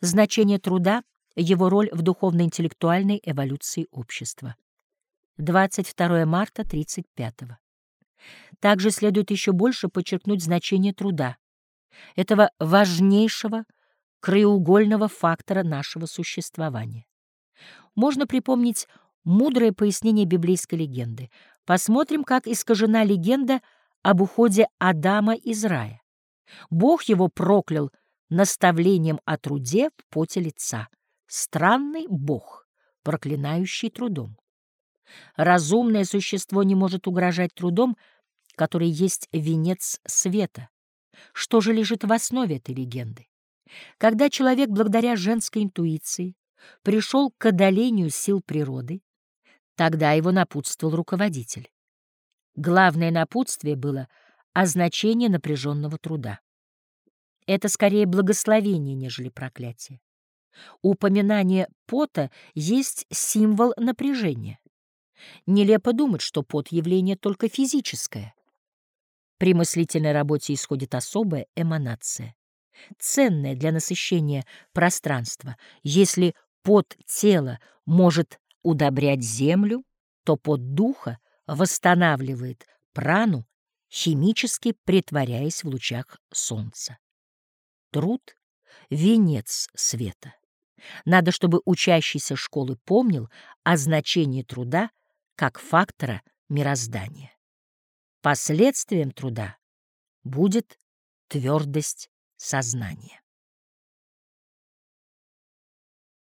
Значение труда, его роль в духовно-интеллектуальной эволюции общества. 22 марта 35 -го. Также следует еще больше подчеркнуть значение труда, этого важнейшего краеугольного фактора нашего существования. Можно припомнить мудрое пояснение библейской легенды. Посмотрим, как искажена легенда об уходе Адама из рая. Бог его проклял наставлением о труде в поте лица. Странный Бог, проклинающий трудом. Разумное существо не может угрожать трудом, который есть венец света. Что же лежит в основе этой легенды? Когда человек, благодаря женской интуиции, пришел к одолению сил природы, тогда его напутствовал руководитель. Главное напутствие было означение напряженного труда. Это скорее благословение, нежели проклятие. Упоминание пота есть символ напряжения. Нелепо думать, что пот — явление только физическое. При мыслительной работе исходит особая эманация, ценная для насыщения пространства. Если пот тела может удобрять землю, то пот духа восстанавливает прану, химически притворяясь в лучах солнца. Труд — венец света. Надо, чтобы учащийся школы помнил о значении труда как фактора мироздания. Последствием труда будет твердость сознания.